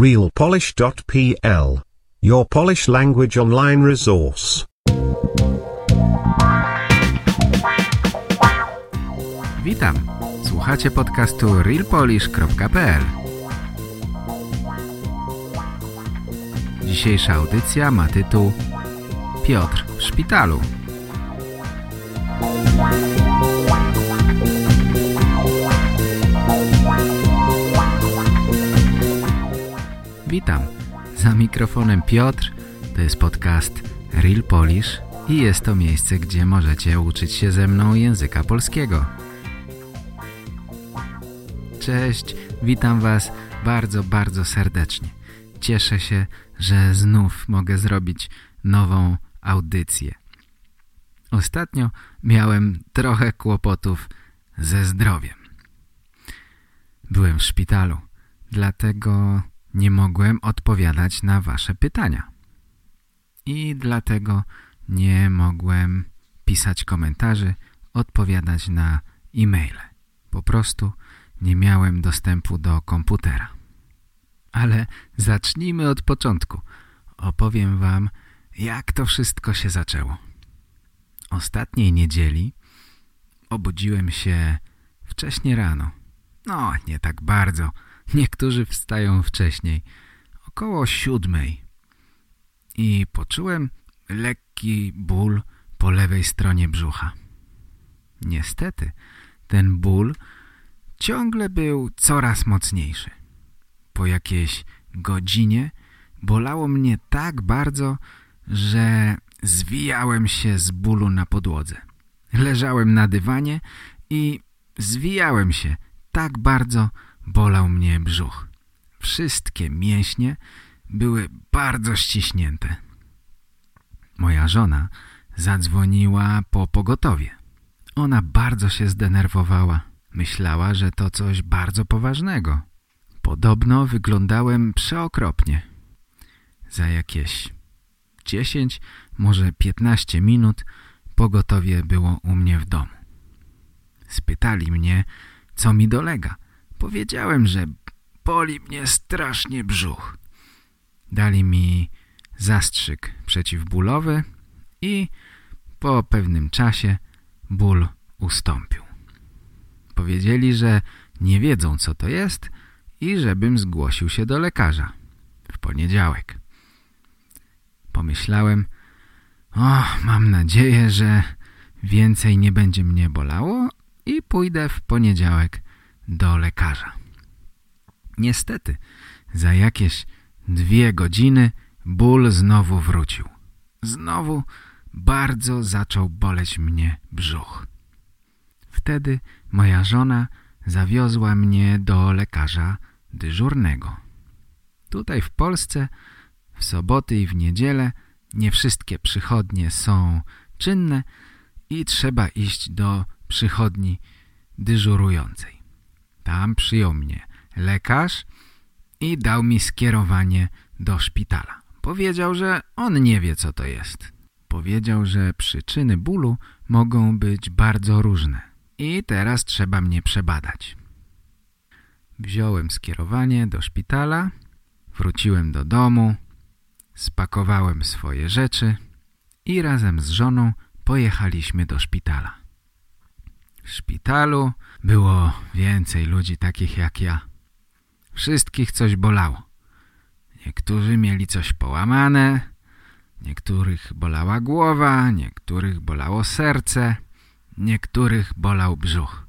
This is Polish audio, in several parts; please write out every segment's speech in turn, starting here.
realpolish.pl. Your Polish language online resource. Witam. Słuchacie podcastu realpolish.pl. Dzisiejsza audycja ma tytuł Piotr w szpitalu. Witam. Za mikrofonem Piotr. To jest podcast Real Polish i jest to miejsce, gdzie możecie uczyć się ze mną języka polskiego. Cześć, witam Was bardzo, bardzo serdecznie. Cieszę się, że znów mogę zrobić nową audycję. Ostatnio miałem trochę kłopotów ze zdrowiem. Byłem w szpitalu, dlatego nie mogłem odpowiadać na wasze pytania. I dlatego nie mogłem pisać komentarzy, odpowiadać na e-maile. Po prostu nie miałem dostępu do komputera. Ale zacznijmy od początku. Opowiem wam, jak to wszystko się zaczęło. Ostatniej niedzieli obudziłem się wcześnie rano. No, nie tak bardzo. Niektórzy wstają wcześniej, około siódmej. I poczułem lekki ból po lewej stronie brzucha. Niestety, ten ból ciągle był coraz mocniejszy. Po jakiejś godzinie bolało mnie tak bardzo, że zwijałem się z bólu na podłodze. Leżałem na dywanie i zwijałem się tak bardzo, bolał mnie brzuch. Wszystkie mięśnie były bardzo ściśnięte. Moja żona zadzwoniła po pogotowie. Ona bardzo się zdenerwowała. Myślała, że to coś bardzo poważnego. Podobno wyglądałem przeokropnie. Za jakieś 10, może 15 minut pogotowie było u mnie w domu. Spytali mnie, co mi dolega. Powiedziałem, że boli mnie strasznie brzuch. Dali mi zastrzyk przeciwbólowy i po pewnym czasie ból ustąpił. Powiedzieli, że nie wiedzą co to jest i żebym zgłosił się do lekarza w poniedziałek. Pomyślałem, o, mam nadzieję, że więcej nie będzie mnie bolało i pójdę w poniedziałek do lekarza. Niestety, za jakieś dwie godziny ból znowu wrócił. Znowu bardzo zaczął boleć mnie brzuch. Wtedy moja żona zawiozła mnie do lekarza dyżurnego. Tutaj w Polsce w soboty i w niedzielę nie wszystkie przychodnie są czynne i trzeba iść do przychodni dyżurującej. Tam przyjął mnie lekarz i dał mi skierowanie do szpitala. Powiedział, że on nie wie, co to jest. Powiedział, że przyczyny bólu mogą być bardzo różne i teraz trzeba mnie przebadać. Wziąłem skierowanie do szpitala, wróciłem do domu, spakowałem swoje rzeczy i razem z żoną pojechaliśmy do szpitala. Szpitalu było więcej ludzi takich jak ja. Wszystkich coś bolało. Niektórzy mieli coś połamane, niektórych bolała głowa, niektórych bolało serce, niektórych bolał brzuch.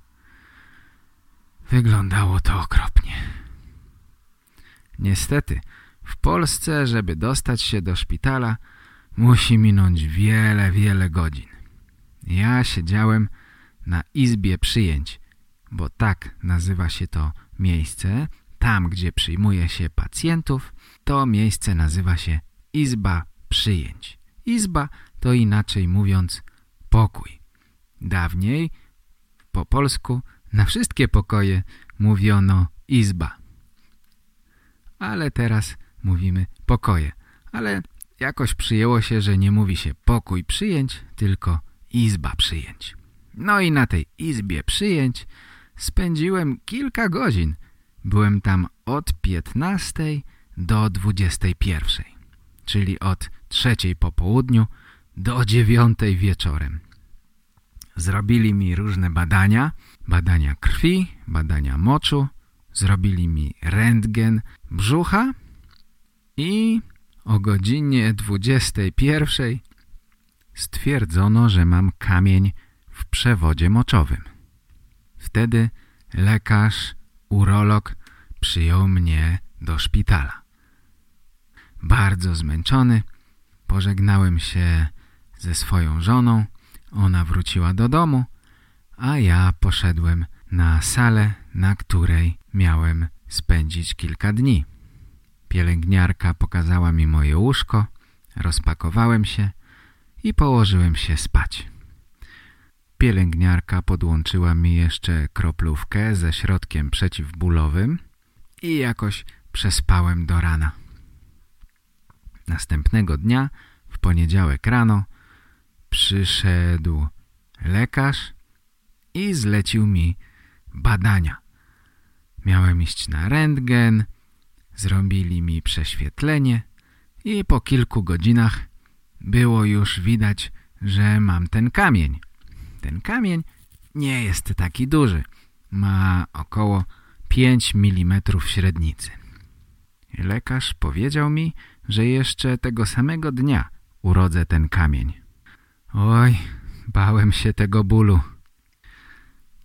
Wyglądało to okropnie. Niestety, w Polsce, żeby dostać się do szpitala, musi minąć wiele, wiele godzin. Ja siedziałem na izbie przyjęć, bo tak nazywa się to miejsce, tam gdzie przyjmuje się pacjentów, to miejsce nazywa się izba przyjęć. Izba to inaczej mówiąc pokój. Dawniej po polsku na wszystkie pokoje mówiono izba. Ale teraz mówimy pokoje. Ale jakoś przyjęło się, że nie mówi się pokój przyjęć, tylko izba przyjęć. No i na tej izbie przyjęć spędziłem kilka godzin. Byłem tam od 15 do 21, czyli od trzeciej po południu do dziewiątej wieczorem. Zrobili mi różne badania, badania krwi, badania moczu, zrobili mi rentgen brzucha i o godzinie 21 stwierdzono, że mam kamień w przewodzie moczowym. Wtedy lekarz, urolog przyjął mnie do szpitala. Bardzo zmęczony, pożegnałem się ze swoją żoną, ona wróciła do domu, a ja poszedłem na salę, na której miałem spędzić kilka dni. Pielęgniarka pokazała mi moje łóżko, rozpakowałem się i położyłem się spać. Pielęgniarka podłączyła mi jeszcze kroplówkę ze środkiem przeciwbólowym i jakoś przespałem do rana. Następnego dnia, w poniedziałek rano, przyszedł lekarz i zlecił mi badania. Miałem iść na rentgen, zrobili mi prześwietlenie i po kilku godzinach było już widać, że mam ten kamień. Ten kamień nie jest taki duży. Ma około 5 mm średnicy. Lekarz powiedział mi, że jeszcze tego samego dnia urodzę ten kamień. Oj, bałem się tego bólu.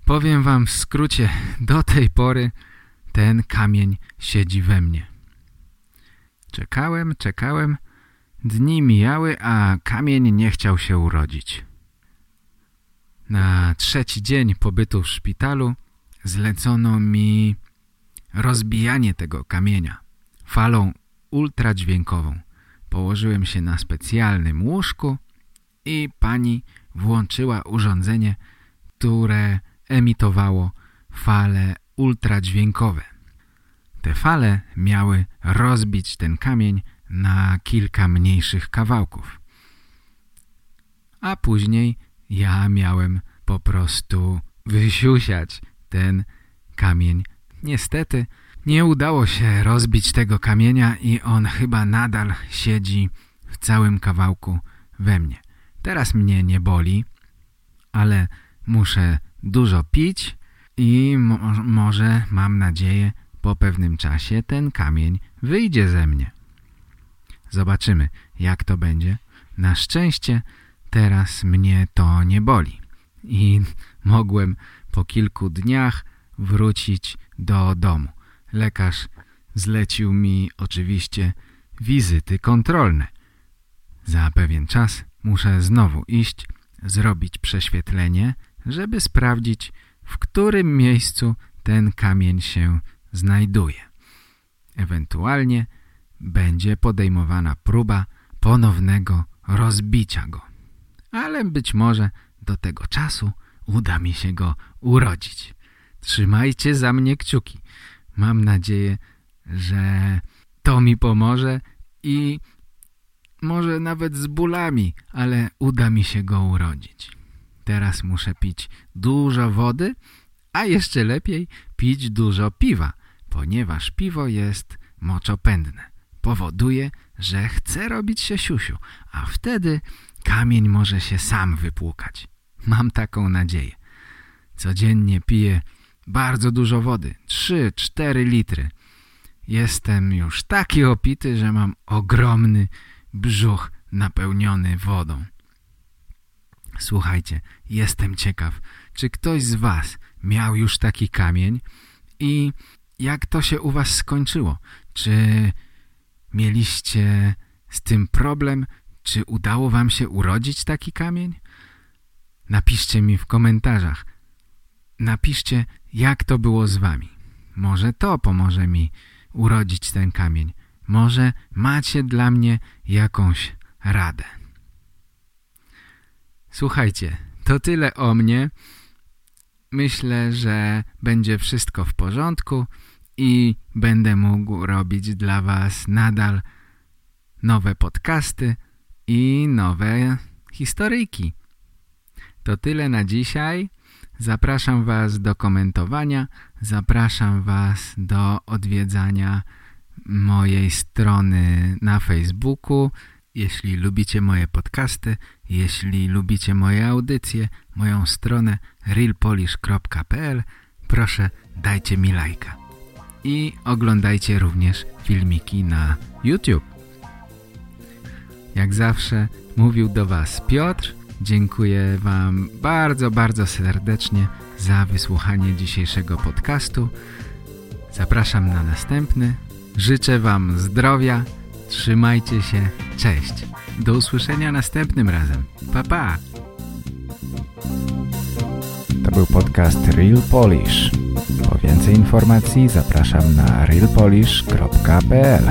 Powiem wam w skrócie, do tej pory ten kamień siedzi we mnie. Czekałem, czekałem, dni mijały, a kamień nie chciał się urodzić. Na trzeci dzień pobytu w szpitalu zlecono mi rozbijanie tego kamienia falą ultradźwiękową. Położyłem się na specjalnym łóżku i pani włączyła urządzenie, które emitowało fale ultradźwiękowe. Te fale miały rozbić ten kamień na kilka mniejszych kawałków. A później ja miałem po prostu wysiusiać ten kamień. Niestety nie udało się rozbić tego kamienia i on chyba nadal siedzi w całym kawałku we mnie. Teraz mnie nie boli, ale muszę dużo pić i mo może, mam nadzieję, po pewnym czasie ten kamień wyjdzie ze mnie. Zobaczymy, jak to będzie. Na szczęście teraz mnie to nie boli i mogłem po kilku dniach wrócić do domu. Lekarz zlecił mi oczywiście wizyty kontrolne. Za pewien czas muszę znowu iść, zrobić prześwietlenie, żeby sprawdzić, w którym miejscu ten kamień się znajduje. Ewentualnie będzie podejmowana próba ponownego rozbicia go. Ale być może do tego czasu uda mi się go urodzić. Trzymajcie za mnie kciuki. Mam nadzieję, że to mi pomoże i może nawet z bólami, ale uda mi się go urodzić. Teraz muszę pić dużo wody, a jeszcze lepiej pić dużo piwa, ponieważ piwo jest moczopędne. Powoduje, że chce robić się siusiu, a wtedy kamień może się sam wypłukać. Mam taką nadzieję. Codziennie piję bardzo dużo wody, 3-4 litry. Jestem już taki opity, że mam ogromny brzuch napełniony wodą. Słuchajcie, jestem ciekaw, czy ktoś z was miał już taki kamień i jak to się u was skończyło? Czy mieliście z tym problem? Czy udało wam się urodzić taki kamień? Napiszcie mi w komentarzach. Napiszcie, jak to było z wami. Może to pomoże mi urodzić ten kamień. Może macie dla mnie jakąś radę. Słuchajcie, to tyle o mnie. Myślę, że będzie wszystko w porządku i będę mógł robić dla Was nadal nowe podcasty i nowe historyjki. To tyle na dzisiaj. Zapraszam Was do komentowania, zapraszam Was do odwiedzania mojej strony na Facebooku. Jeśli lubicie moje podcasty, jeśli lubicie moje audycje, moją stronę realpolish.pl, proszę dajcie mi lajka. I oglądajcie również filmiki na YouTube. Jak zawsze mówił do Was Piotr. Dziękuję Wam bardzo, bardzo serdecznie za wysłuchanie dzisiejszego podcastu. Zapraszam na następny. Życzę Wam zdrowia. Trzymajcie się. Cześć. Do usłyszenia następnym razem. Pa, pa. To był podcast Real Polish. Po więcej informacji zapraszam na realpolish.pl